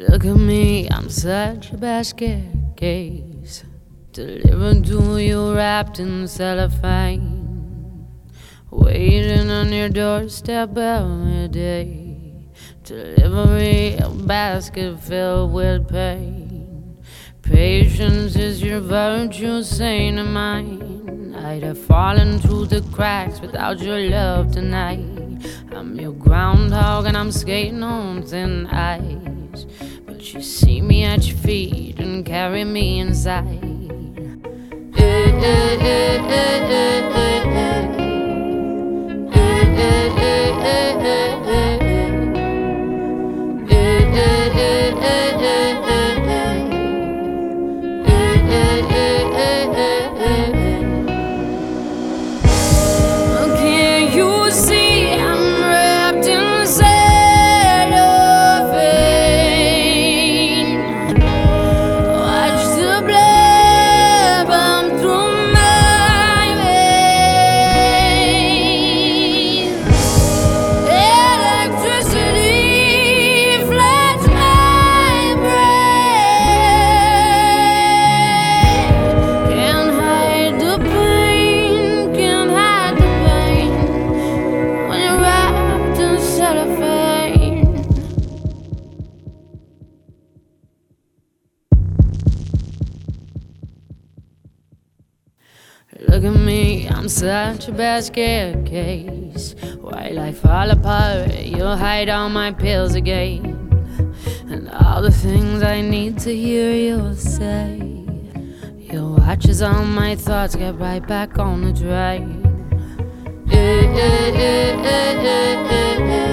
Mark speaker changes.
Speaker 1: Look at me, I'm such a basket case. Delivered to you wrapped in cellophane. Waiting on your doorstep every day. Delivery a basket filled with pain. Patience is your virtue, saint of mine. I'd have fallen through the cracks without your love tonight. I'm your groundhog and I'm skating on thin ice. But you see me at your feet and carry me inside. Eh, eh, eh, Look at me, I'm such a basket case. While I fall apart, you'll hide all my pills again. And all the things I need to hear you'll say. You'll watch as all my thoughts get right back on the. Eh, eh, eh, eh, eh, eh, eh.